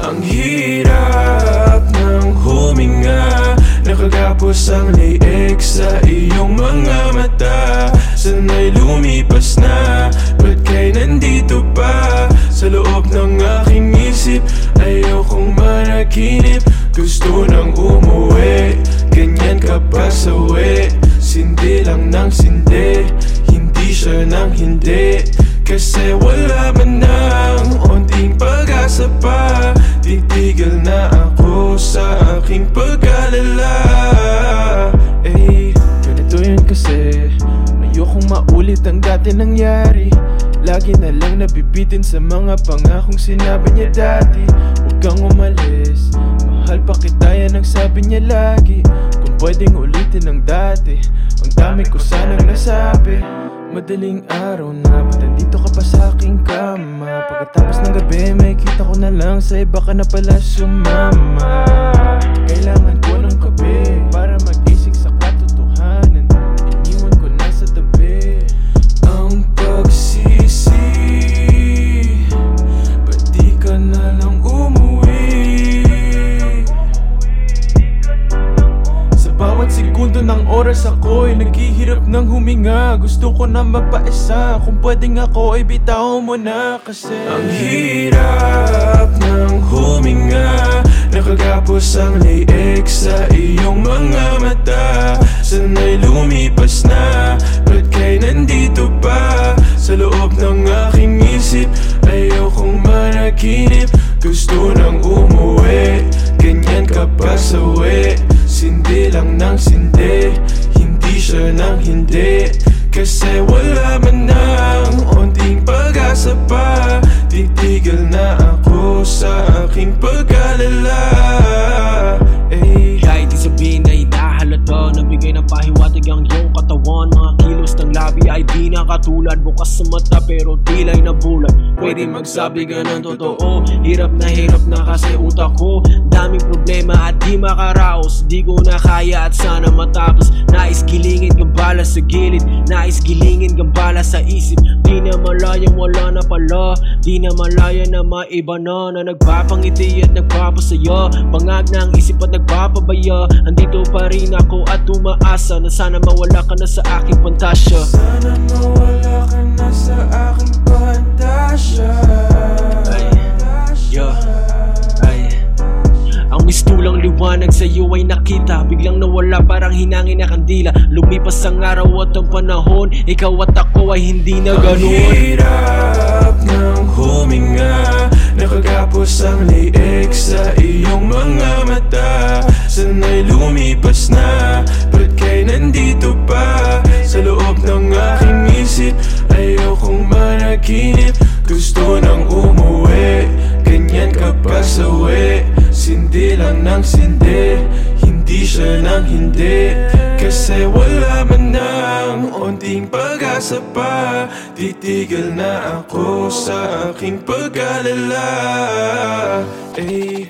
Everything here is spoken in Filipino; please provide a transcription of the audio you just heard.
Ang hirap ng huminga Nakagapos ang leeg sa iyong mga mata. Sana'y lumipas na Ba't kay nandito pa? Sa loob ng aking isip Ayokong managinip. Gusto nang umuwi Ganyan kapag sawi Sindi lang ng sindi Hindi siya ng hindi. Kasi wala dati nangyari. Lagi na lang nabibitin sa mga pangakong sinabi niya dati. Huwag kang umalis Mahal pa kita yan ang sabi niya lagi. Kung pwedeng ulitin ang dati Ang dami ko sanang nasabi. Madaling araw na Ba't nandito ka pa sa aking kama? Pagkatapos ng gabi may kita ko na lang Sa iba ka na pala sumama. Kailangan ko bawat segundo ng oras ako'y naghihirap ng huminga. Gusto ko na magpaisa. Kung pwedeng ako ay bitaw mo na kasi. Ang hirap ng huminga. Nakagapos ang leeg sa iyong mga mata. Sana'y lumipas na. Ba't kay nandito pa? Sa loob ng aking isip Ayokong managinip. Gusto nang umuwi Sindi lang ng sindi. Hindi siya ng hindi. Kasi wala man ng onting pag-asa pa. Titigil na ako sa aking pag-alala. Eh, Kahit di sabihin na hinahalata Nabigay ng pahiwatig ang iyong katawan. Mga kilos ng labi ay di nakatulad. Bukas sa mata pero tila'y nabulat Pwede magsabi ka ng totoo. Hirap na hirap na kasi utak ko di makaraos Di ko na kaya at sana matapos. Nais gilingin gambala sa gilid Nais gilingin gambala sa isip. Di na malayang wala na pala Di na malaya na maiba na Na nagpapangiti at nagpapasaya. Pangag na ang isip at nagpapabaya Andito pa rin ako at umaasa Na sana mawala ka na sa aking pantasya. Sana mawala ka mistulang liwanag sa iyo ay nakita. Biglang nawala parang hinangin na kandila. Lumipas ang araw at ang panahon. Ikaw at ako ay hindi na Ang ganoon hirap ng huminga. Nakagapos ang leeg sa iyong mga mata. Sana'y lumipas na. Ba't kay nandito pa? Sa loob ng aking isip Ayokong managinip. Gusto nang umuwi. Ganyan kapag sawi Sindi lang ng sindi Hindi siya ng hindi. Kasi wala man ng onting pag-asa pa Titigil na ako sa aking pag-alala Eh,